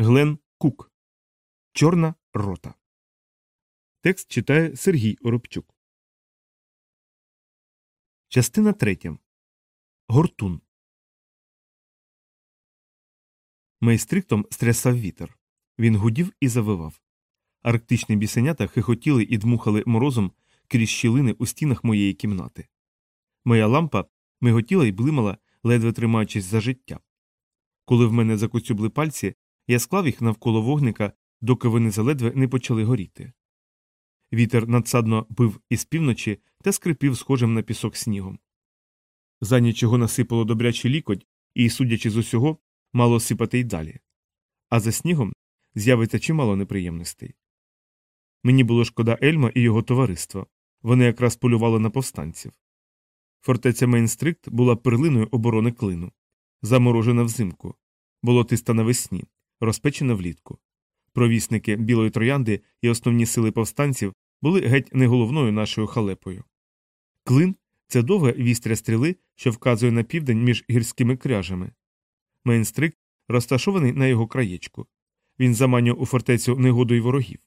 Глен Кук. Чорна рота. Текст читає Сергій Оробчук. Частина третя. Гортун. Майстриктом стрясав вітер. Він гудів і завивав. Арктичні бісенята хихотіли і дмухали морозом крізь щілини у стінах моєї кімнати. Моя лампа миготіла і блимала, ледве тримаючись за життя. Коли в мене закоцюбли пальці, я склав їх навколо вогника, доки вони заледве не почали горіти. Вітер надсадно бив із півночі та скрипів схожим на пісок снігом. За нічого насипало добрячий лікоть і, судячи з усього, мало сипати й далі. А за снігом з'явиться чимало неприємностей. Мені було шкода Ельма і його товариства вони якраз полювали на повстанців. Фортеця Мейнстрикт була перлиною оборони клину, заморожена взимку, болотиста навесні, розпечена влітку. Провісники білої троянди і основні сили повстанців були геть не головною нашою халепою. Клин це довга вістря стріли, що вказує на південь між гірськими кряжами. Мейнстрикт розташований на його краєчку. Він заманює у фортецю негоду й ворогів.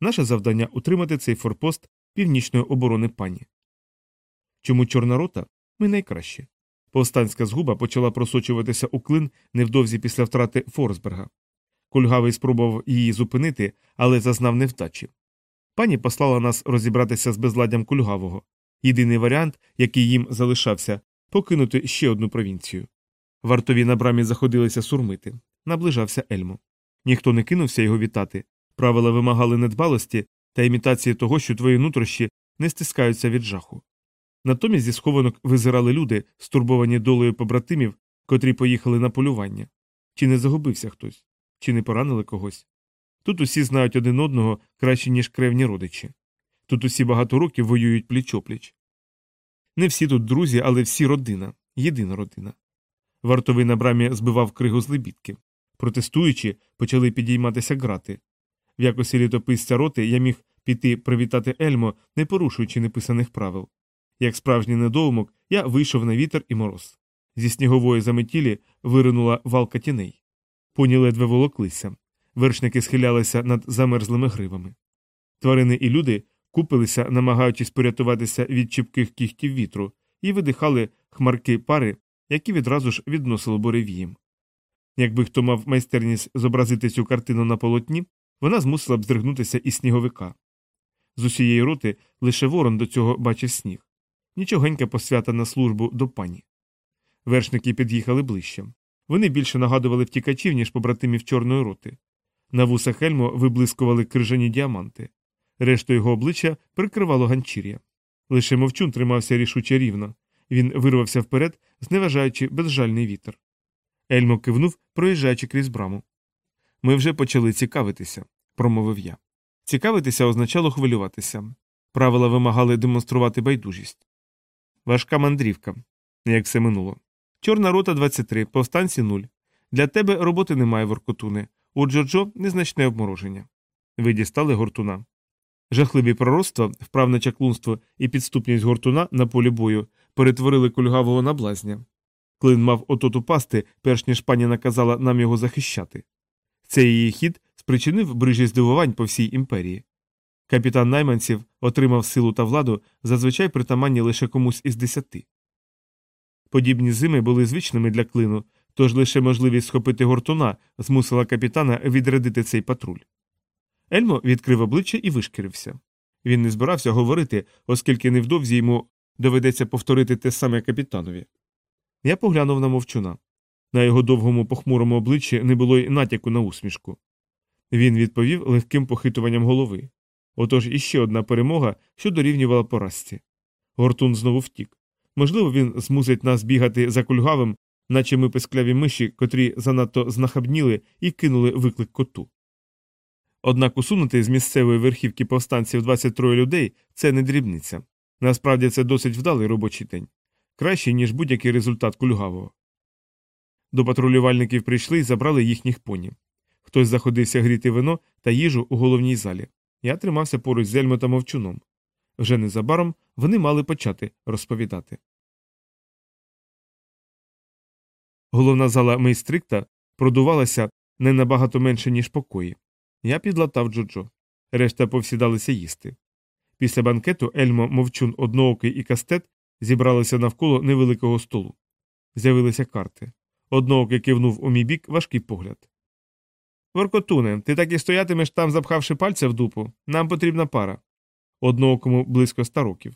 Наше завдання утримати цей форпост північної оборони пані. Чому чорна рота? Ми найкраще. Повстанська згуба почала просочуватися у клин невдовзі після втрати Форсберга. Кульгавий спробував її зупинити, але зазнав невдачі. Пані послала нас розібратися з безладдям кульгавого. Єдиний варіант, який їм залишався, покинути ще одну провінцію. Вартові на брамі заходилися сурмити. Наближався Ельмо. Ніхто не кинувся його вітати. Правила вимагали недбалості та імітації того, що твої нутрощі не стискаються від жаху. Натомість зі схованок визирали люди, стурбовані долею побратимів, котрі поїхали на полювання. Чи не загубився хтось, чи не поранили когось. Тут усі знають один одного краще, ніж кревні родичі. Тут усі багато років воюють пліч опліч. Не всі тут друзі, але всі родина, єдина родина. Вартовий на брамі збивав кригу з лебідки. Протестуючи, почали підійматися грати. В якості літописця роти я міг піти привітати Ельмо, не порушуючи неписаних правил. Як справжній недоумок, я вийшов на вітер і мороз. Зі снігової заметілі виринула валка тіней. Поні ледве волоклися, вершники схилялися над замерзлими гривами. Тварини і люди купилися, намагаючись порятуватися від чіпких кіхтів вітру, і видихали хмарки пари, які відразу ж відносили буревієм. Якби хто мав майстерність зобразити цю картину на полотні, вона змусила б здригнутися і сніговика. З усієї роти лише ворон до цього бачив сніг. Нічогенька посвята на службу до пані. Вершники під'їхали ближче. Вони більше нагадували втікачів, ніж побратимів чорної роти. На вусах Ельмо виблискували крижані діаманти. Решту його обличчя прикривало ганчір'я. Лише мовчун тримався рішуче рівно. Він вирвався вперед, зневажаючи безжальний вітер. Ельмо кивнув, проїжджаючи крізь браму. Ми вже почали цікавитися, промовив я. Цікавитися означало хвилюватися. Правила вимагали демонструвати байдужість. Важка мандрівка, як все минуло. Чорна рота 23, повстанці 0. Для тебе роботи немає воркотуни. У Джоджо незначне обмороження. Ви дістали гортуна. Жахливі пророцтва, вправне чаклунство і підступність гортуна на полі бою перетворили кульгавого на блазня. Клин мав отот упасти, перш ніж пані наказала нам його захищати. Цей її хід спричинив брижі здивувань по всій імперії. Капітан найманців отримав силу та владу зазвичай притаманні лише комусь із десяти. Подібні зими були звичними для клину, тож лише можливість схопити гортуна змусила капітана відрядити цей патруль. Ельмо відкрив обличчя і вишкірився. Він не збирався говорити, оскільки невдовзі йому доведеться повторити те саме капітанові. Я поглянув на мовчуна. На його довгому похмурому обличчі не було й натяку на усмішку. Він відповів легким похитуванням голови. Отож іще одна перемога, що дорівнювала поразці. Гортун знову втік. Можливо, він змусить нас бігати за кульгавим, наче ми пескляві миші, котрі занадто знахабніли і кинули виклик коту. Однак усунути з місцевої верхівки повстанців 23 людей це не дрібниця. Насправді це досить вдалий робочий день. Кращий, ніж будь-який результат кульгавого. До патрулювальників прийшли і забрали їхніх поні. Хтось заходився гріти вино та їжу у головній залі. Я тримався поруч з Ельмо та мовчуном. Вже незабаром вони мали почати розповідати. Головна зала мейстрикта продувалася не набагато менше, ніж покої. Я підлатав Джоджо. Решта повсідалися їсти. Після банкету Ельмо, мовчун, одноокий і кастет зібралися навколо невеликого столу. З'явилися карти. Одноокий кивнув у мій бік важкий погляд. Воркотуне, ти так і стоятимеш там, запхавши пальця в дупу. Нам потрібна пара. Одноокому близько ста років.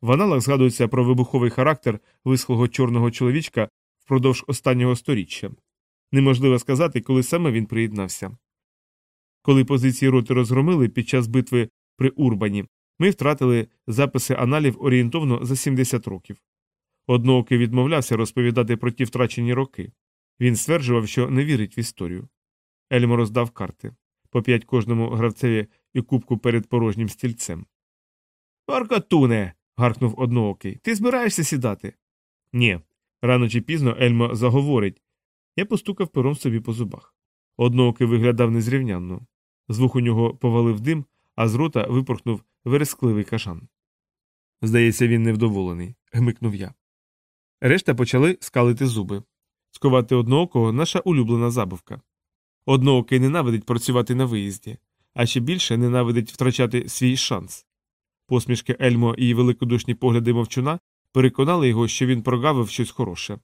В аналах згадується про вибуховий характер висхлого чорного чоловічка впродовж останнього сторіччя. Неможливо сказати, коли саме він приєднався. Коли позиції роти розгромили під час битви при Урбані, ми втратили записи аналів орієнтовно за 70 років. Одноокий відмовлявся розповідати про ті втрачені роки. Він стверджував, що не вірить в історію. Ельмо роздав карти по п'ять кожному гравцеві і кубку перед порожнім стільцем. Оркотуне. гаркнув одноокий. Ти збираєшся сідати? Ні. Рано чи пізно Ельмо заговорить. Я постукав пером собі по зубах. Одноокий виглядав незрівнянно. З вух у нього повалив дим, а з рота випорхнув верескливий кашан. Здається, він невдоволений, гмикнув я. Решта почали скалити зуби. Скувати одноокого наша улюблена забавка. Одноокий ненавидить працювати на виїзді, а ще більше ненавидить втрачати свій шанс. Посмішки Ельмо і великодушні погляди мовчуна переконали його, що він прогавив щось хороше.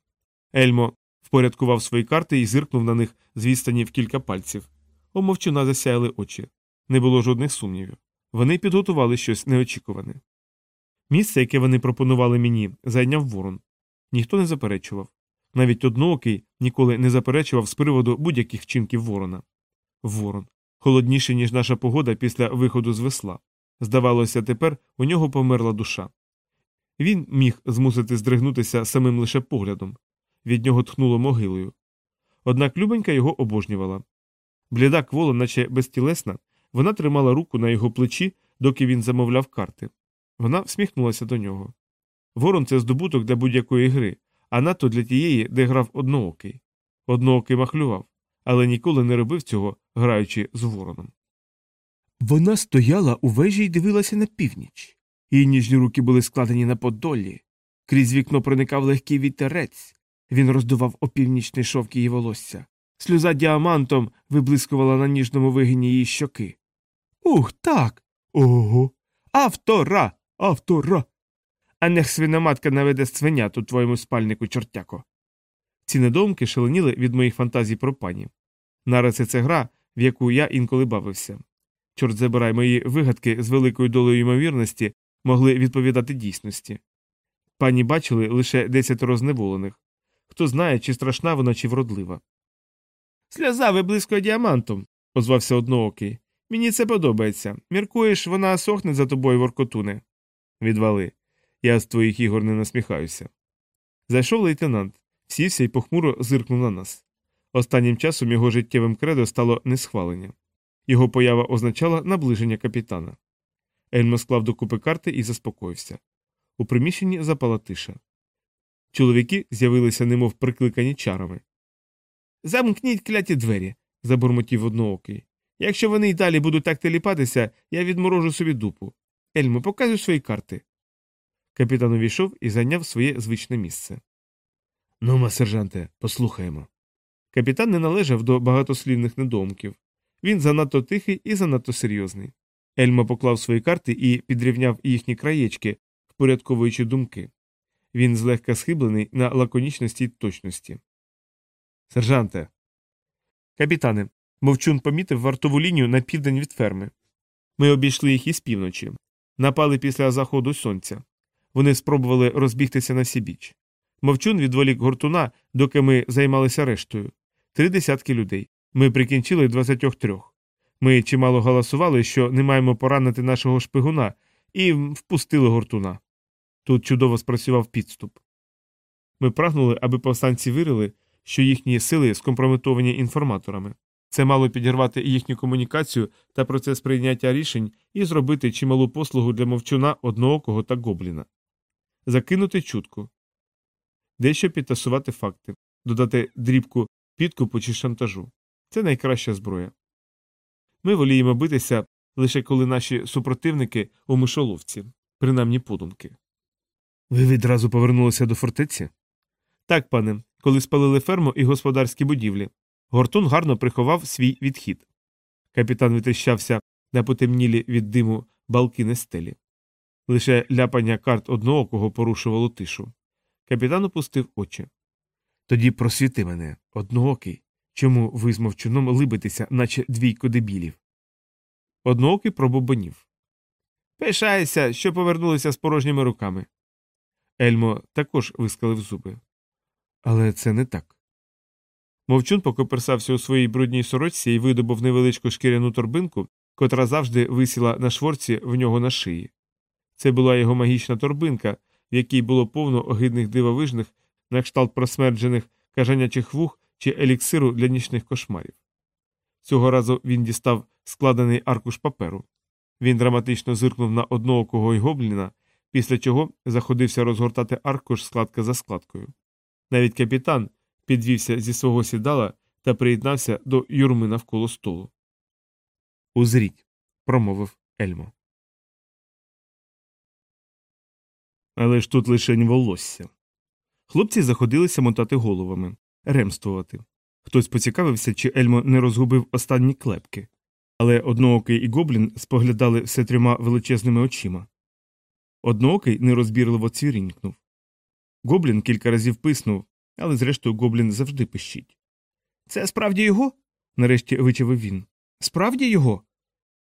Ельмо впорядкував свої карти і зиркнув на них з відстані в кілька пальців. У мовчуна засяяли очі. Не було жодних сумнівів. Вони підготували щось неочікуване. Місце, яке вони пропонували мені, зайняв ворон. Ніхто не заперечував. Навіть одноокий ніколи не заперечував з приводу будь-яких вчинків ворона. Ворон. Холодніший, ніж наша погода після виходу з весла. Здавалося, тепер у нього померла душа. Він міг змусити здригнутися самим лише поглядом. Від нього тхнуло могилою. Однак Любенька його обожнювала. Бліда квола, наче безтілесна, вона тримала руку на його плечі, доки він замовляв карти. Вона всміхнулася до нього. Ворон це здобуток для будь-якої гри, а надто для тієї, де грав одноокий. Одноокий махлював, але ніколи не робив цього, граючи з вороном. Вона стояла у вежі і дивилася на північ. Її ніжні руки були складені на подолі. Крізь вікно проникав легкий вітерець. Він роздував опівнічний шовк її волосся. Сльоза діамантом виблискувала на ніжному вигині її щоки. Ух, так. Ого. Автора. Автора. А нех свиноматка наведе свинят у твоєму спальнику, чортяко. Ці недоумки шаленіли від моїх фантазій про пані. Наразі це гра, в яку я інколи бавився. Чорт забирай мої вигадки з великою долею ймовірності могли відповідати дійсності. Пані бачили лише десятеро зневолених. Хто знає, чи страшна вона, чи вродлива. Сльоза виблискує діамантом, озвався одноокий. Мені це подобається. Міркуєш, вона сохне за тобою воркотуне. Відвали. Я з твоїх ігор не насміхаюся. Зайшов лейтенант, сівся і похмуро зиркнув на нас. Останнім часом його життєвим кредо стало несхвалення. Його поява означала наближення капітана. Ельмо склав докупи карти і заспокоївся. У приміщенні запала тиша. Чоловіки з'явилися, немов прикликані чарами. Замкніть кляті двері, забурмотів одноокий. Якщо вони й далі будуть так теліпатися, я відморожу собі дупу. Ельмо, показуй свої карти. Капітан увійшов і зайняв своє звичне місце. Нума, сержанте, послухаємо. Капітан не належав до багатослівних недоумків. Він занадто тихий і занадто серйозний. Ельмо поклав свої карти і підрівняв їхні краєчки, впорядковуючи думки. Він злегка схиблений на лаконічності й точності. Сержанте. Капітане. Мовчун помітив вартову лінію на південь від ферми. Ми обійшли їх із півночі. Напали після заходу сонця. Вони спробували розбігтися на сібіч. Мовчун відволік гуртуна, доки ми займалися рештою. Три десятки людей. Ми прикінчили двадцятьох трьох. Ми чимало галасували, що не маємо поранити нашого шпигуна, і впустили гуртуна. Тут чудово спрацював підступ. Ми прагнули, аби повстанці вирили, що їхні сили скомпрометовані інформаторами. Це мало підірвати їхню комунікацію та процес прийняття рішень і зробити чималу послугу для мовчуна одноокого та гобліна, закинути чутку, дещо підтасувати факти, додати дрібку підкупу чи шантажу. Це найкраща зброя. Ми воліємо битися лише коли наші супротивники у мишоловці, принаймні подумки. Ви відразу повернулися до фортеці? Так, пане, коли спалили ферму і господарські будівлі. Гортун гарно приховав свій відхід. Капітан витріщався на потемнілі від диму балки на стелі. Лише ляпання карт одноокого порушувало тишу. Капітан опустив очі. Тоді просвіти мене, одноокий. Чому ви з мовчуном либитеся, наче двійко дебілів? Одноокий пробобонів. Пишаюся, що повернулися з порожніми руками. Ельмо також вискалив зуби. Але це не так. Мовчун покоперсався у своїй брудній сорочці і видобув невеличку шкіряну торбинку, котра завжди висіла на шворці в нього на шиї. Це була його магічна торбинка, в якій було повно огидних дивовижних, на кшталт просмерджених кажанячих вух чи еліксиру для нічних кошмарів. Цього разу він дістав складений аркуш паперу. Він драматично зиркнув на одноокого й гобліна, після чого заходився розгортати аркуш складка за складкою. Навіть капітан підвівся зі свого сідала та приєднався до юрми навколо столу. Узріть, промовив Ельмо. Але ж тут лишень волосся. Хлопці заходилися мотати головами, ремствувати. Хтось поцікавився, чи Ельмо не розгубив останні клепки. Але одноокий і гоблін споглядали все трьома величезними очима. Одноокий нерозбірливо цвірінькнув. Гоблін кілька разів писнув, але зрештою гоблін завжди пищить. Це справді його? нарешті вичавив він. Справді його?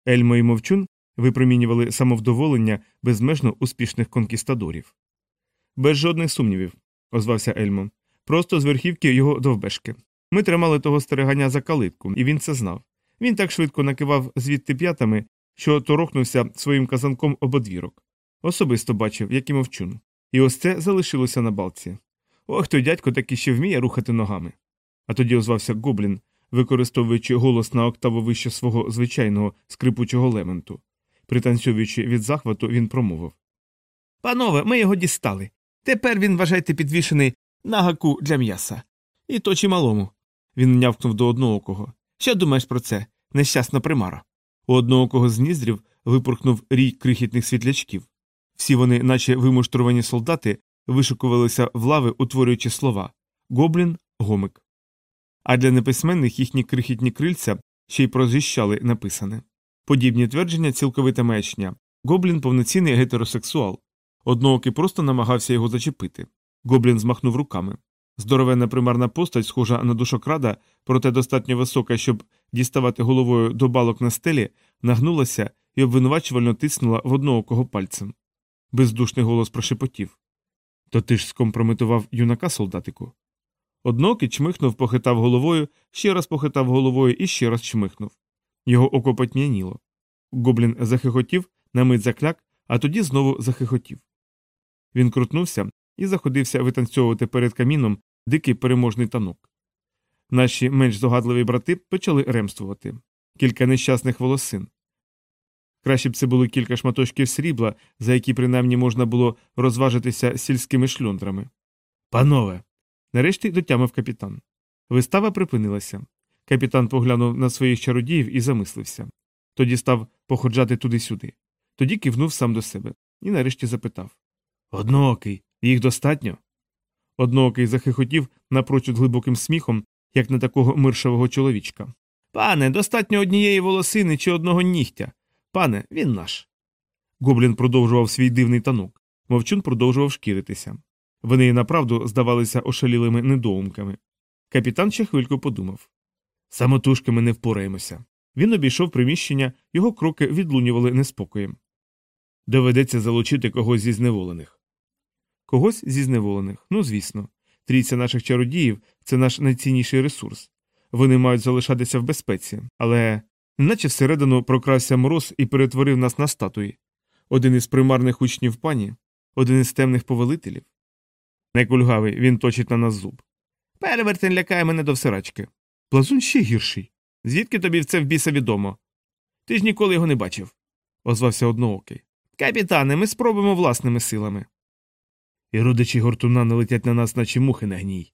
Ельмо і мовчун випромінювали самовдоволення безмежно успішних конкістадорів. Без жодних сумнівів, озвався Ельмо. Просто з верхівки його довбешки. Ми тримали того стереганя за калитку, і він це знав. Він так швидко накивав звідти п'ятами, що торохнувся своїм казанком об одвірок. Особисто бачив, як і мовчун. І ось це залишилося на балці. Ох, той дядько таки ще вміє рухати ногами. А тоді озвався Гоблін, використовуючи голос на октаву вище свого звичайного скрипучого лементу. Пританцьовуючи від захвату, він промовив Панове, ми його дістали. Тепер він, вважайте, підвішений на гаку для м'яса. І то чималому. Він нявкнув до одноокого. Що думаєш про це? Нещасна примара. У одноокого з ніздрів випорхнув рій крихітних світлячків. Всі вони, наче вимуштровані солдати, вишикувалися в лави, утворюючи слова гоблін, гомик. А для неписьменних їхні крихітні крильця ще й прозіщали написане. Подібні твердження цілковита маячня. Гоблін повноцінний гетеросексуал. Одноокий просто намагався його зачепити. Гоблін змахнув руками. Здоровенна примарна постать, схожа на душокрада, проте достатньо висока, щоб діставати головою до балок на стелі, нагнулася і обвинувачувально тиснула в одноокого пальцем. Бездушний голос прошепотів. То ти ж скомпрометував юнака солдатику. Одноокий чмихнув, похитав головою, ще раз похитав головою і ще раз чмихнув. Його око потьмяніло. Гоблін захихотів, на мить закляк, а тоді знову захихотів. Він крутнувся і заходився витанцьовувати перед каміном дикий переможний танок. Наші менш здогадливі брати почали ремствувати кілька нещасних волосин. Краще б це були кілька шматочків срібла, за які принаймні можна було розважитися сільськими шльондрами. Панове. Нарешті дотямив капітан. Вистава припинилася. Капітан поглянув на своїх чародіїв і замислився. Тоді став походжати туди-сюди. Тоді кивнув сам до себе і нарешті запитав Одноокий, їх достатньо? Одноокий захихотів напрочуд глибоким сміхом, як на такого миршавого чоловічка. Пане, достатньо однієї волосини чи одного нігтя. Пане, він наш. Гоблін продовжував свій дивний танок. Мовчун продовжував шкіритися. Вони і направду здавалися ошалілими недоумками. Капітан ще хвильку подумав самотужки ми не впораємося. Він обійшов приміщення, його кроки відлунювали неспокоєм. Доведеться залучити когось зі зневолених. Когось зі зневолених, ну звісно. Трійця наших чародіїв це наш найцінніший ресурс. Вони мають залишатися в безпеці, але наче всередину прокрався мороз і перетворив нас на статуї. Один із примарних учнів пані, один із темних повелителів. Не кульгавий, він точить на нас зуб. Перевертень лякає мене до всирачки. Плазун ще гірший. Звідки тобі це в біса відомо? Ти ж ніколи його не бачив, озвався одноокий. Капітане, ми спробуємо власними силами. І родичі гортуна налетять на нас, наче мухи на гній.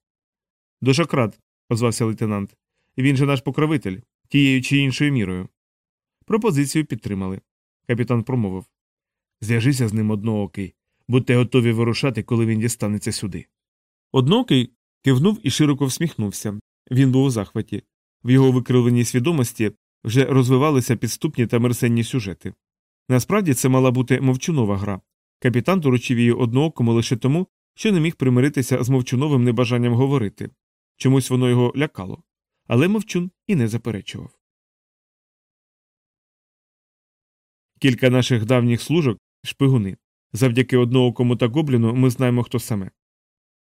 Дошократ, озвався лейтенант. Він же наш покровитель, тією чи іншою мірою. Пропозицію підтримали. Капітан промовив Зв'яжися з ним одноокий, будьте готові вирушати, коли він дістанеться сюди. Одноокий кивнув і широко всміхнувся. Він був у захваті. В його викривленій свідомості вже розвивалися підступні та мерсенні сюжети. Насправді це мала бути мовчунова гра. Капітан доручив її одноокому лише тому, що не міг примиритися з мовчуновим небажанням говорити. Чомусь воно його лякало. Але мовчун і не заперечував. Кілька наших давніх служок шпигуни. Завдяки одноокому та гобліну ми знаємо, хто саме.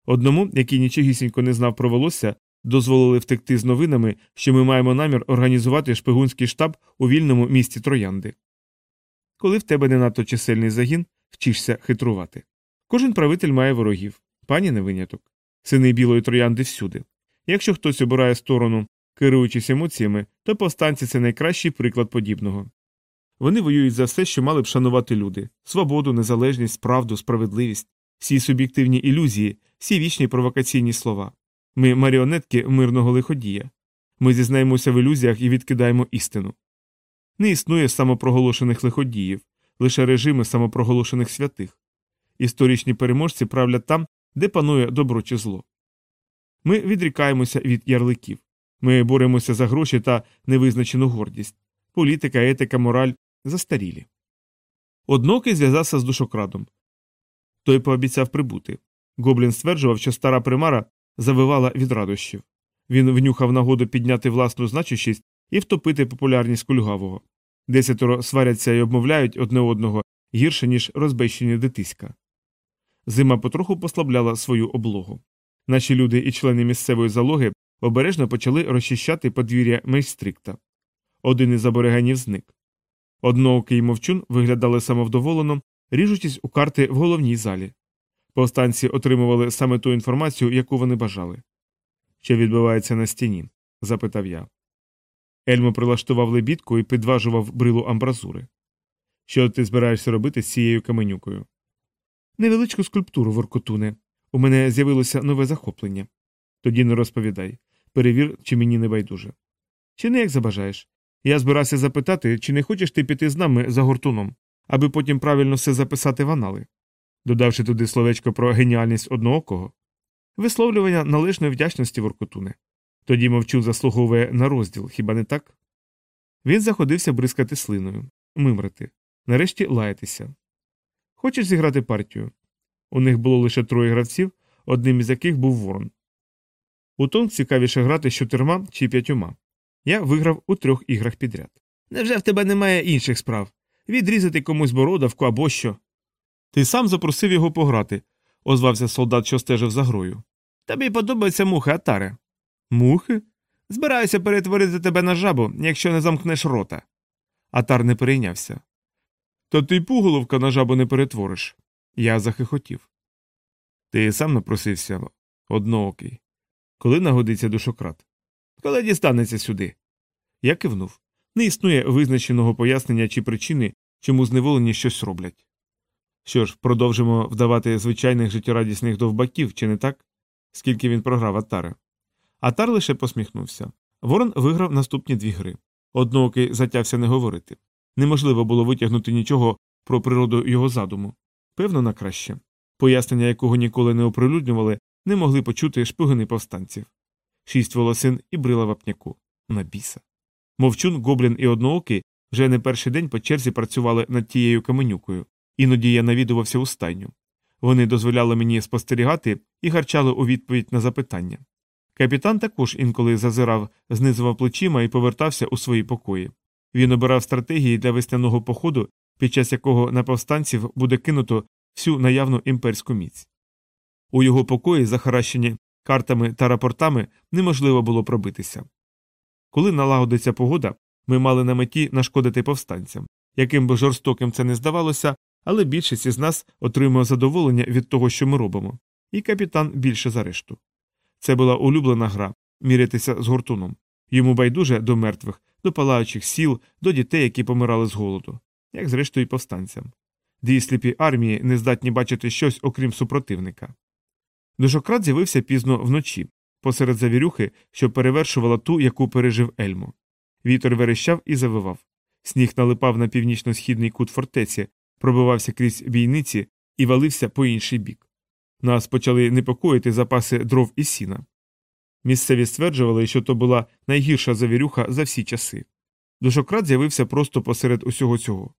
Одному, який нічогісінько не знав про волосся, дозволили втекти з новинами, що ми маємо намір організувати шпигунський штаб у вільному місті Троянди. Коли в тебе не надто чисельний загін, вчишся хитрувати. Кожен правитель має ворогів, пані не виняток, сини білої троянди всюди. Якщо хтось обирає сторону, керуючись емоціями, то повстанці це найкращий приклад подібного. Вони воюють за все, що мали б шанувати люди свободу, незалежність, правду, справедливість, всі суб'єктивні ілюзії, всі вічні провокаційні слова. Ми маріонетки мирного лиходія. Ми зізнаємося в ілюзіях і відкидаємо істину. Не існує самопроголошених лиходіїв, лише режими самопроголошених святих. Історичні переможці правлять там, де панує добро чи зло. Ми відрікаємося від ярликів. Ми боремося за гроші та невизначену гордість. Політика, етика, мораль застарілі. Однокий зв'язався з душокрадом. Той пообіцяв прибути. Гоблін стверджував, що стара примара завивала від радощів. Він внюхав нагоду підняти власну значущість і втопити популярність кульгавого. Десятеро сваряться і обмовляють одне одного гірше, ніж розбещені дитиська. Зима потроху послабляла свою облогу. Наші люди і члени місцевої залоги обережно почали розчищати подвір'я Мейстрикта. Один із аборигенів зник. Одноокий мовчун виглядали самовдоволено, ріжучись у карти в головній залі. Повстанці отримували саме ту інформацію, яку вони бажали. Що відбувається на стіні? запитав я. Ельмо прилаштував лебідку і підважував брилу амбразури. Що ти збираєшся робити з цією каменюкою? Невеличку скульптуру, Воркотуне. У мене з'явилося нове захоплення. Тоді не розповідай. Перевір, чи мені не байдуже. Чи не як забажаєш? Я збирався запитати, чи не хочеш ти піти з нами за гуртуном, аби потім правильно все записати в анали, додавши туди словечко про геніальність одноокого. Висловлювання належної вдячності Воркотуне. Тоді мовчу заслуговує на розділ, хіба не так? Він заходився бризкати слиною, мимрити, нарешті лаятися. Хочеш зіграти партію? У них було лише троє гравців, одним із яких був ворон. У тон цікавіше грати з чотирма чи п'ятьома. Я виграв у трьох іграх підряд. Невже в тебе немає інших справ? Відрізати комусь бородавку або що? Ти сам запросив його пограти, озвався солдат, що стежив за грою. Тобі подобаються мухи, Атаре. Мухи? Збираюся перетворити тебе на жабу, якщо не замкнеш рота. Атар не перейнявся. То ти пуголовка на жабу не перетвориш. Я захихотів. Ти сам напросився одноокий. Коли нагодиться душократ? Коли дістанеться сюди. Я кивнув. Не існує визначеного пояснення чи причини, чому зневолені щось роблять. Що ж, продовжимо вдавати звичайних життєрадісних довбаків, чи не так? Скільки він програв Атари. Атар лише посміхнувся. Ворон виграв наступні дві гри. Одноокий затявся не говорити. Неможливо було витягнути нічого про природу його задуму. Певно, на краще. Пояснення, якого ніколи не оприлюднювали, не могли почути шпигуни повстанців. Шість волосин і брила вапняку. На біса. Мовчун, гоблін і одноокий вже не перший день по черзі працювали над тією каменюкою, іноді я навідувався у стайню. Вони дозволяли мені спостерігати і гарчали у відповідь на запитання. Капітан також інколи зазирав, знизував плечима і повертався у свої покої. Він обирав стратегії для весняного походу, під час якого на повстанців буде кинуто всю наявну імперську міць. У його покої, захаращені картами та рапортами, неможливо було пробитися. Коли налагодиться погода, ми мали на меті нашкодити повстанцям. Яким би жорстоким це не здавалося, але більшість із нас отримує задоволення від того, що ми робимо, і капітан більше за решту. Це була улюблена гра мірятися з гуртуном. Йому байдуже до мертвих, до палаючих сіл, до дітей, які помирали з голоду, як зрештою повстанцям. Дві сліпі армії не здатні бачити щось окрім супротивника. Душократ з'явився пізно вночі, посеред завірюхи, що перевершувала ту, яку пережив Ельмо. Вітер верещав і завивав. Сніг налипав на північно-східний кут фортеці, пробивався крізь бійниці і валився по інший бік. Нас почали непокоїти запаси дров і сіна. Місцеві стверджували, що то була найгірша завірюха за всі часи. Душократ з'явився просто посеред усього цього.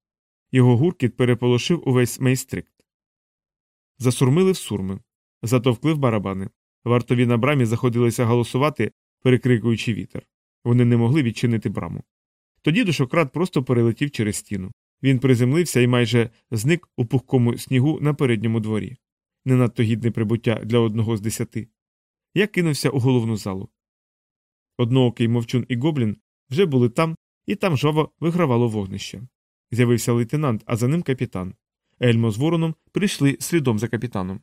Його гуркіт переполошив увесь мейстрикт. Засурмили в сурми, затовкли в барабани. Вартові на брамі заходилися голосувати, перекрикуючи вітер. Вони не могли відчинити браму. Тоді душократ просто перелетів через стіну. Він приземлився і майже зник у пухкому снігу на передньому дворі. Не надто гідне прибуття для одного з десяти. Я кинувся у головну залу. Одноокий мовчун і гоблін вже були там, і там жваво вигравало вогнище. З'явився лейтенант, а за ним капітан. Ельмо з вороном прийшли слідом за капітаном.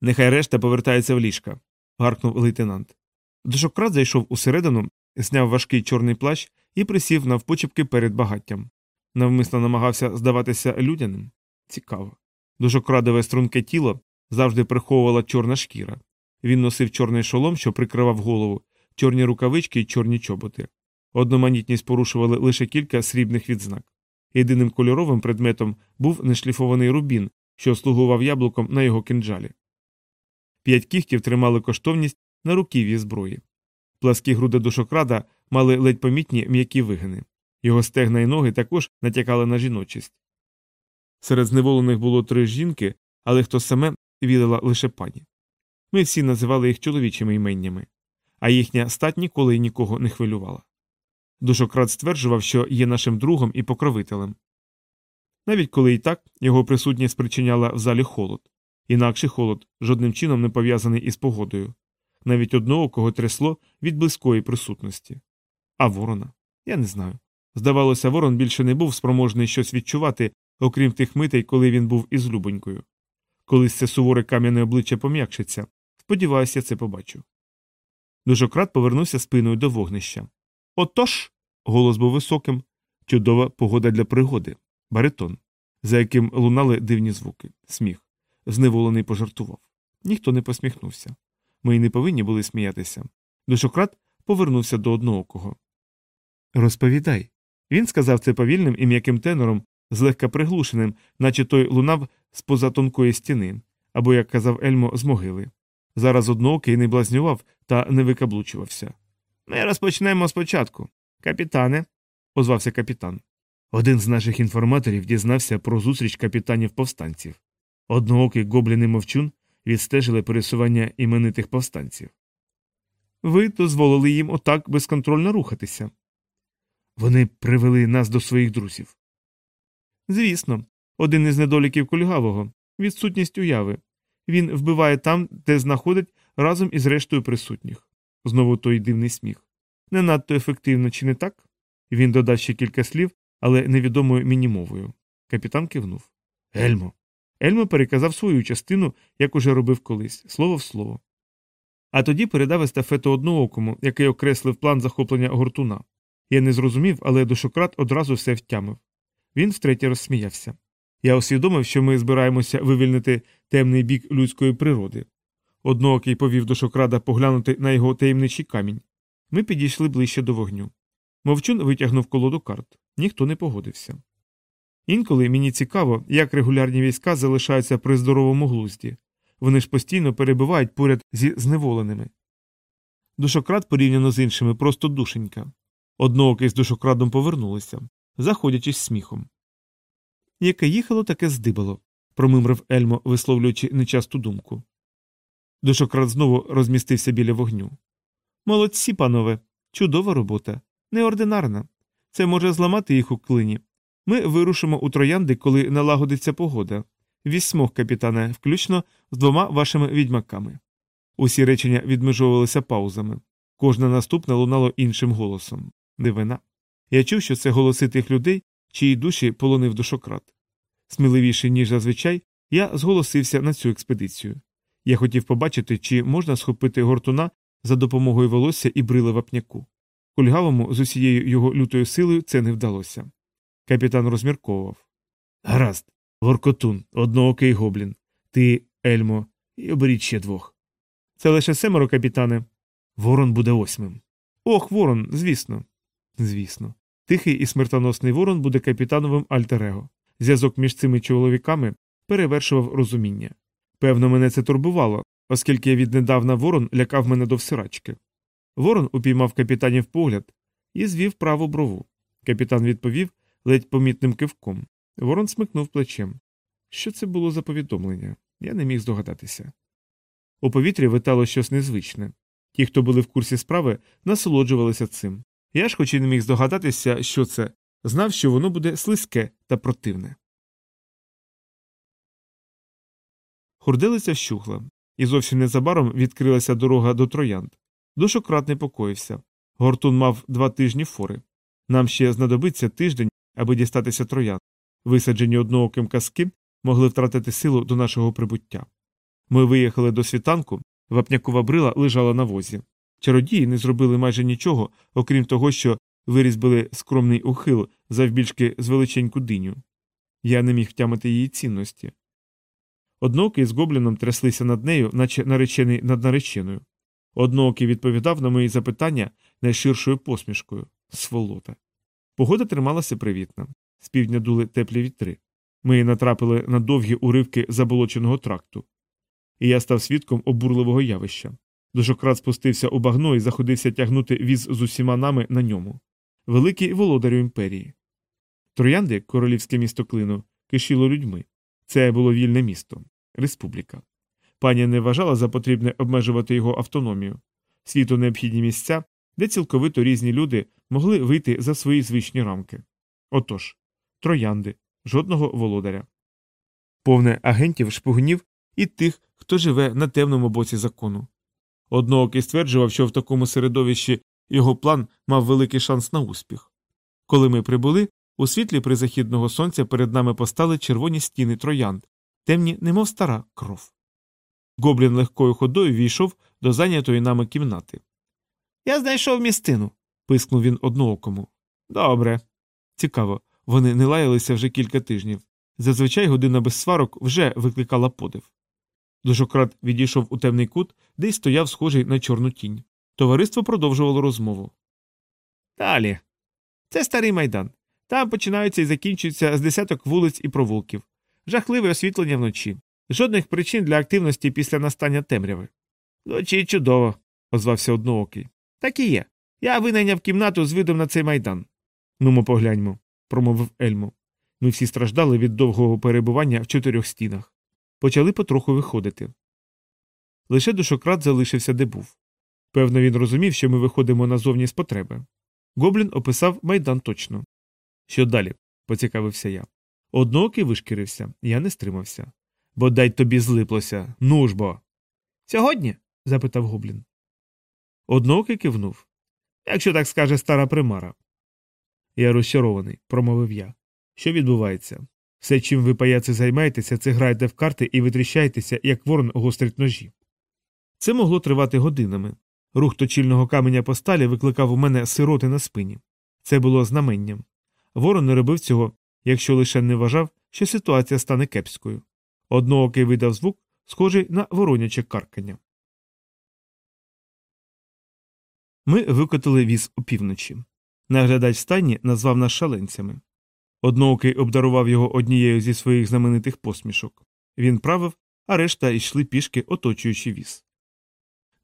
Нехай решта повертається в ліжка. гаркнув лейтенант. Дошократ зайшов усередину, зняв важкий чорний плащ і присів навпочепки перед багаттям. Навмисно намагався здаватися людяним. Цікаво. Дошокрадове струнке тіло завжди приховувала чорна шкіра. Він носив чорний шолом, що прикривав голову, чорні рукавички і чорні чоботи. Одноманітність порушували лише кілька срібних відзнак. Єдиним кольоровим предметом був нешліфований рубін, що слугував яблуком на його кинджалі. П'ять кіхтів тримали коштовність на руків'ї зброї. Пласкі груди душокрада мали ледь помітні м'які вигини. Його стегна і ноги також натякали на жіночість. Серед зневолених було три жінки, але хто саме відала лише пані. Ми всі називали їх чоловічими іменнями, а їхня стать ніколи й нікого не хвилювала. Душократ стверджував, що є нашим другом і покровителем. Навіть коли і так його присутність спричиняла в залі холод, інакший холод жодним чином не пов'язаний із погодою, навіть одного, кого трясло від близької присутності. А ворона? Я не знаю. Здавалося, ворон більше не був спроможний щось відчувати, окрім тих митей, коли він був із Любонькою. Колись це суворе кам'яне обличчя пом'якшиться. Сподіваюся, це побачу. Дужократ повернувся спиною до вогнища. Отож. Голос був високим, чудова погода для пригоди, баритон, за яким лунали дивні звуки, сміх. Зневолений пожартував. Ніхто не посміхнувся. Ми й не повинні були сміятися. Душократ повернувся до одноокого. Розповідай. Він сказав це повільним і м'яким тенором, злегка приглушеним, наче той лунав з поза тонкої стіни, або, як казав Ельмо, з могили. Зараз одноокий не блазнював та не викаблучувався. Ми розпочнемо спочатку. Капітане, озвався капітан. Один з наших інформаторів дізнався про зустріч капітанів повстанців. Одноокий гоблін і мовчун відстежили пересування іменитих повстанців. Ви дозволили їм отак безконтрольно рухатися. Вони привели нас до своїх друзів. Звісно, один із недоліків кульгавого відсутність уяви. Він вбиває там, де знаходить разом із рештою присутніх. Знову той дивний сміх. Не надто ефективно, чи не так? Він додав ще кілька слів, але невідомою мінімовою. Капітан кивнув. Ельмо. Ельмо переказав свою частину, як уже робив колись, слово в слово. А тоді передав естафету одноокому, який окреслив план захоплення гуртуна. Я не зрозумів, але душократ одразу все втямив. Він втретє розсміявся. Я усвідомив, що ми збираємося вивільнити темний бік людської природи. Одноокий повів душокрада поглянути на його таємничий камінь. Ми підійшли ближче до вогню. Мовчун витягнув колоду карт. Ніхто не погодився. Інколи мені цікаво, як регулярні війська залишаються при здоровому глузді. Вони ж постійно перебувають поряд зі зневоленими. Душокрад порівняно з іншими просто душенька. Одноокий з душокрадом повернулися, заходячись сміхом. Яке їхало, таке здибало, промимрив Ельмо, висловлюючи нечасту думку. Душокрад знову розмістився біля вогню. Молодці, панове, чудова робота, неординарна. Це може зламати їх у клині. Ми вирушимо у троянди, коли налагодиться погода. Вісьмох, капітане, включно з двома вашими відьмаками. Усі речення відмежовувалися паузами. Кожне наступне лунало іншим голосом. Дивина. Я чув, що це голоси тих людей, чиї душі полонив душократ. Сміливіший, ніж зазвичай, я зголосився на цю експедицію. Я хотів побачити, чи можна схопити гортуна за допомогою волосся і брили вапняку. Кульгавому з усією його лютою силою це не вдалося. Капітан розмірковував. Гаразд, воркотун, одноокий гоблін. Ти, Ельмо, і оберіть ще двох. Це лише семеро, капітане. Ворон буде восьмим. Ох, ворон, звісно. Звісно. Тихий і смертоносний ворон буде капітановим альтерего. Зв'язок між цими чоловіками перевершував розуміння. Певно, мене це турбувало, оскільки я віднедавна ворон лякав мене до всирачки. Ворон упіймав капітанів погляд і звів праву брову. Капітан відповів ледь помітним кивком. Ворон смикнув плечем. Що це було за повідомлення? Я не міг здогадатися. У повітрі витало щось незвичне. Ті, хто були в курсі справи, насолоджувалися цим. Я ж, хоч і не міг здогадатися, що це, знав, що воно буде слизьке та противне. Хурделиця вщухла, і зовсім незабаром відкрилася дорога до троянд. Душократ непокоївся. Гортун мав два тижні фори. Нам ще знадобиться тиждень, аби дістатися троянд. Висаджені однооким казки могли втратити силу до нашого прибуття. Ми виїхали до світанку, вапнякова брила лежала на возі. Чародії не зробили майже нічого, окрім того, що вирізбили скромний ухил завбільшки з величеньку диню. Я не міг втямити її цінності. Одноокий з гобліном тряслися над нею, наче наречений над нареченою. Одноокий відповідав на мої запитання найширшою посмішкою сволота. Погода трималася привітна. З півдня дули теплі вітри. Ми натрапили на довгі уривки заболоченого тракту. І я став свідком обурливого явища. Дужократ спустився у багно і заходився тягнути віз з усіма нами на ньому. Великий володарю імперії. Троянди, королівське місто клину, кишіло людьми. Це було вільне місто, республіка. Пані не вважала за потрібне обмежувати його автономію, світу необхідні місця, де цілковито різні люди могли вийти за свої звичні рамки. Отож, троянди, жодного володаря. Повне агентів, шпигунів і тих, хто живе на темному боці закону. Одноокий стверджував, що в такому середовищі його план мав великий шанс на успіх. Коли ми прибули, у світлі призахідного сонця перед нами постали червоні стіни троянд, темні, немов стара кров. Гоблін легкою ходою війшов до зайнятої нами кімнати. Я знайшов містину. пискнув він одноокому. Добре. Цікаво, вони не лаялися вже кілька тижнів. Зазвичай година без сварок вже викликала подив. Дужократ відійшов у темний кут, де й стояв схожий на чорну тінь. Товариство продовжувало розмову. Далі. Це старий майдан. Там починаються і закінчуються з десяток вулиць і провулків, жахливе освітлення вночі, жодних причин для активності після настання темряви. Вночі чудово, озвався одноокий. Так і є. Я винайняв кімнату з видом на цей майдан. Нумо погляньмо, промовив Ельмо. Ми всі страждали від довгого перебування в чотирьох стінах. Почали потроху виходити. Лише душократ залишився де був. Певно, він розумів, що ми виходимо назовні з потреби. Гоблін описав майдан точно. Що далі? поцікавився я. Одноокий вишкірився, я не стримався. Бодай тобі злиплося. Ну ж бо. Сьогодні? запитав гоблін. Одноокий кивнув. Якщо так скаже стара примара. Я розчарований, промовив я. Що відбувається? Все, чим ви паяці займаєтеся, це граєте в карти і витріщаєтеся, як ворон гострить ножі. Це могло тривати годинами. Рух точільного каменя по сталі викликав у мене сироти на спині. Це було знаменням. Ворон не робив цього, якщо лише не вважав, що ситуація стане кепською. Одноокий видав звук, схожий на вороняче каркання. Ми викотили віз опівночі. Наглядач стайні назвав нас шаленцями. Одноокий обдарував його однією зі своїх знаменитих посмішок. Він правив, а решта йшли пішки, оточуючи віз.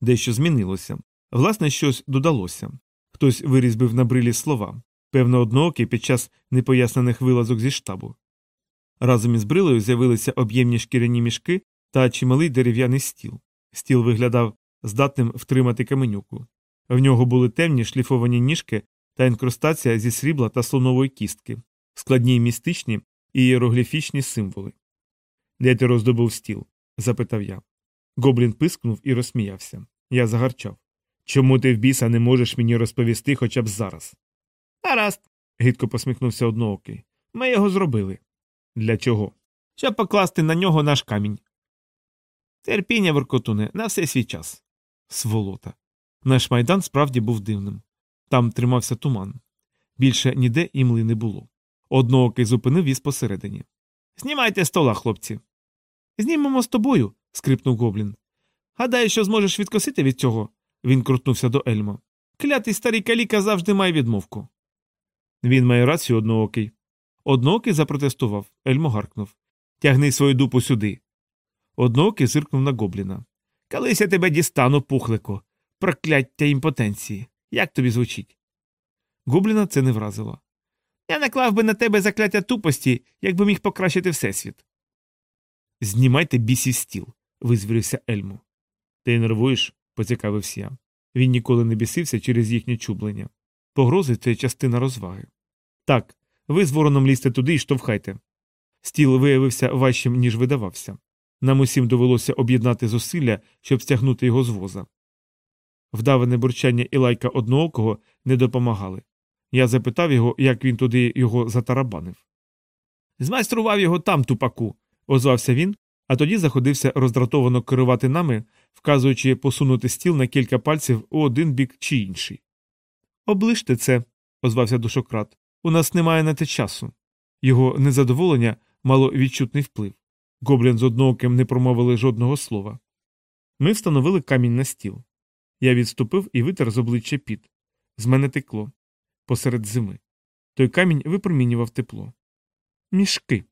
Дещо змінилося. Власне, щось додалося. Хтось вирізбив на брилі слова, певно, одноокий під час непояснених вилазок зі штабу. Разом із брилею з'явилися об'ємні шкіряні мішки та чималий дерев'яний стіл. Стіл виглядав здатним втримати каменюку. В нього були темні шліфовані ніжки та інкрустація зі срібла та слонової кістки, складні містичні і іерогліфічні символи. Де ти роздобув стіл? запитав я. Гоблін пискнув і розсміявся. Я загарчав. Чому ти в біса не можеш мені розповісти хоча б зараз? Гаразд, гидко посміхнувся одноокий. Ми його зробили. Для чого? Щоб покласти на нього наш камінь. Терпіння, воркотуне, на все свій час. Сволота. Наш майдан справді був дивним. Там тримався туман. Більше ніде імли не було. Одноокий зупинив віз посередині. Знімайте стола, хлопці. Знімемо з тобою. скрипнув гоблін. Гадаю, що зможеш відкосити від цього. Він крутнувся до Ельмо. Клятий старий каліка завжди має відмовку. Він має рацію одноокий. Одноокий запротестував. Ельмо гаркнув. Тягни свою дупу сюди. Одноокий зиркнув на гобліна. Колись я тебе дістану, пухлику. прокляття імпотенції. Як тобі звучить? Гобліна це не вразило. Я наклав би на тебе закляття тупості, якби міг покращити всесвіт. Знімайте бісів стіл, визвірився Ельмо. Ти нервуєш? поцікавився я. Він ніколи не бісився через їхнє чублення. Погрози це частина розваги. Так, ви з вороном лізьте туди і штовхайте. Стіл виявився важчим, ніж видавався. Нам усім довелося об'єднати зусилля, щоб стягнути його з воза. Вдаване бурчання і лайка одноокого не допомагали. Я запитав його, як він туди його затарабанив. Змайстрував його там, тупаку, озвався він, а тоді заходився роздратовано керувати нами, вказуючи посунути стіл на кілька пальців у один бік чи інший. Оближте це, озвався душократ. У нас немає на те часу. Його незадоволення мало відчутний вплив. Гоблін з однооким не промовили жодного слова. Ми встановили камінь на стіл. Я відступив і витер з обличчя піт. З мене текло посеред зими. Той камінь випромінював тепло. Мішки,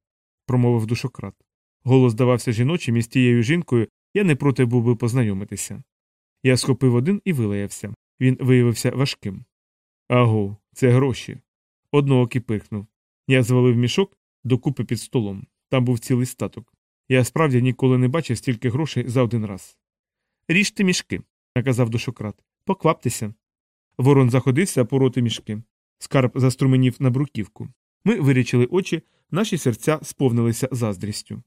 промовив душократ. Голос здавався жіночим і з тією жінкою я не проти був би познайомитися. Я схопив один і вилаявся. Він виявився важким. Аго, це гроші. Одноокий пирхнув. Я звалив мішок докупи під столом. Там був цілий статок. Я справді ніколи не бачив стільки грошей за один раз. Ріжте мішки, наказав душократ. Покваптеся. Ворон заходився пороти мішки. Скарб заструменів на бруківку. Ми вирічили очі, наші серця сповнилися заздрістю.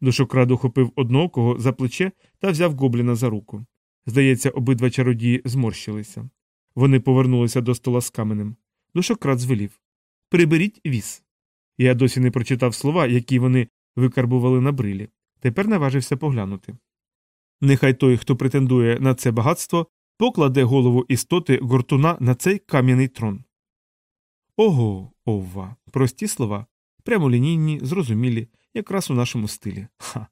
Душокрад ухопив одноокого за плече та взяв гобліна за руку. Здається, обидва чародії зморщилися. Вони повернулися до стола з каменем. Душокрад звелів Приберіть віз. Я досі не прочитав слова, які вони викарбували на брилі. Тепер наважився поглянути. Нехай той, хто претендує на це багатство, покладе голову істоти гуртуна на цей кам'яний трон. Ого, овва, прості слова, прямолінійні, зрозумілі, якраз у нашому стилі. Ха.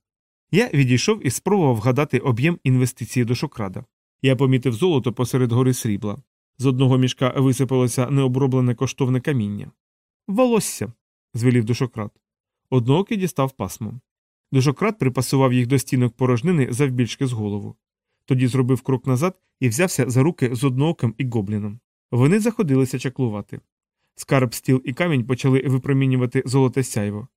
Я відійшов і спробував вгадати об'єм інвестиції до шокрада. Я помітив золото посеред гори срібла. З одного мішка висипалося необроблене коштовне каміння. Волосся. звелів душократ. Одноокий дістав пасмо. Душократ припасував їх до стінок порожнини завбільшки з голову. Тоді зробив крок назад і взявся за руки з однооким і гобліном. Вони заходилися чаклувати. Скарб, стіл і камінь почали випромінювати золоте сяйво.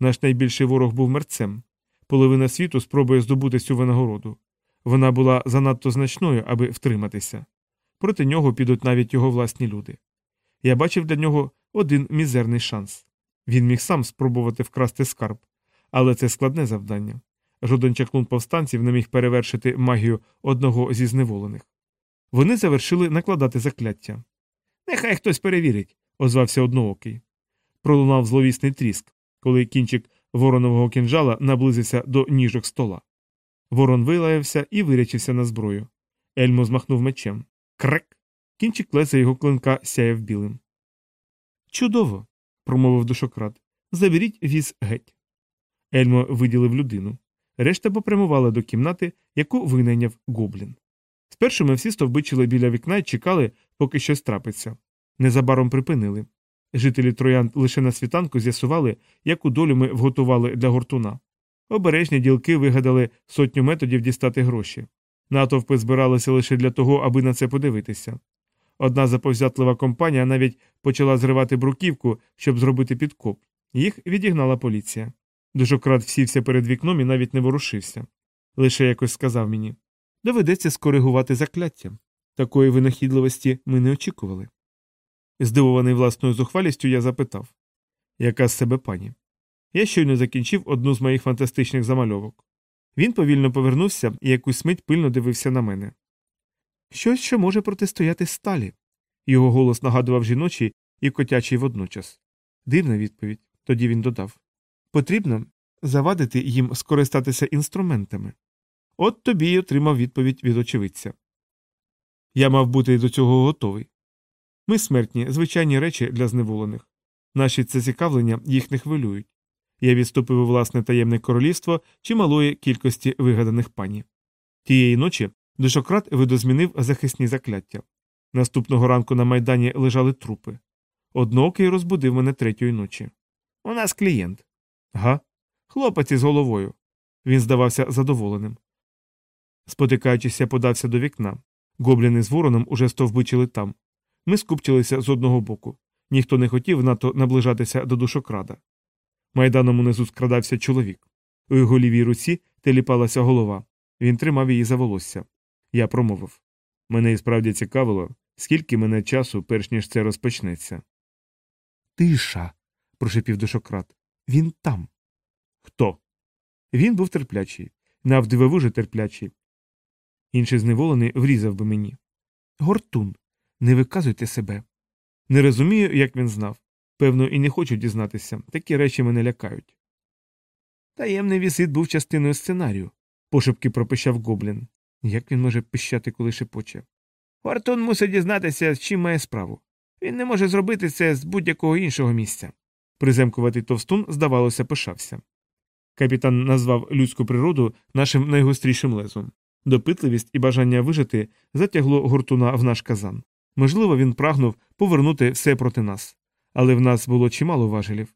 Наш найбільший ворог був мерцем. Половина світу спробує здобути цю винагороду. Вона була занадто значною, аби втриматися. Проти нього підуть навіть його власні люди. Я бачив для нього один мізерний шанс. Він міг сам спробувати вкрасти скарб, але це складне завдання. Жоден чаклун повстанців не міг перевершити магію одного зі зневолених. Вони завершили накладати закляття. Нехай хтось перевірить, озвався одноокий. Пролунав зловісний тріск, коли кінчик воронового кінжала наблизився до ніжок стола. Ворон вилаявся і вирячився на зброю. Ельмо змахнув мечем. Крек. Кінчик леса його клинка сяяв білим. Чудово, промовив душократ. Заберіть віз геть. Ельмо виділив людину. Решта попрямувала до кімнати, яку винайняв гоблін. Спершу ми всі стовбичили біля вікна і чекали, поки щось трапиться. Незабаром припинили. Жителі троян лише на світанку з'ясували, яку долю ми вготували для гуртуна. Обережні ділки вигадали сотню методів дістати гроші. Натовпи збиралися лише для того, аби на це подивитися. Одна заповзятлива компанія навіть почала зривати бруківку, щоб зробити підкоп. Їх відігнала поліція. Дужократ всівся перед вікном і навіть не ворушився. Лише якось сказав мені доведеться скоригувати закляття. Такої винахідливості ми не очікували. Здивований власною зухвалістю, я запитав яка з себе пані? Я щойно закінчив одну з моїх фантастичних замальовок. Він повільно повернувся і якусь мить пильно дивився на мене. Щось, що може протистояти сталі. Його голос нагадував жіночий і котячий водночас. Дивна відповідь. Тоді він додав Потрібно завадити їм скористатися інструментами. От тобі й отримав відповідь від очевидця. Я мав бути до цього готовий. Ми смертні, звичайні речі для зневолених. Наші це зацікавлення їх не хвилюють. Я відступив у власне таємне королівство чималої кількості вигаданих пані. Тієї ночі душократ видозмінив захисні закляття. Наступного ранку на майдані лежали трупи. Одноокий розбудив мене третьої ночі. У нас клієнт. Га? Хлопець із головою. Він здавався задоволеним. Спотикаючись, я подався до вікна. Гобліни з вороном уже стовбичили там. Ми скупчилися з одного боку. Ніхто не хотів надто наближатися до душокрада. Майданом унизу скрадався чоловік. У його лівій руці теліпалася голова. Він тримав її за волосся. Я промовив мене і справді цікавило, скільки мене часу, перш ніж це розпочнеться. Тиша. прошепів душокрад. Він там. Хто? Він був терплячий, навдивовижу терплячий. Інший зневолений врізав би мені. Гортун, не виказуйте себе. Не розумію, як він знав. Певно, і не хочу дізнатися. Такі речі мене лякають. Таємний візит був частиною сценарію, пошепки пропищав гоблін. Як він може пищати, коли шепоче? Гортун мусить дізнатися, з чим має справу. Він не може зробити це з будь-якого іншого місця. Приземкуватий товстун, здавалося, пишався. Капітан назвав людську природу нашим найгострішим лезом. Допитливість і бажання вижити затягло гуртуна в наш казан. Можливо, він прагнув повернути все проти нас, але в нас було чимало важелів.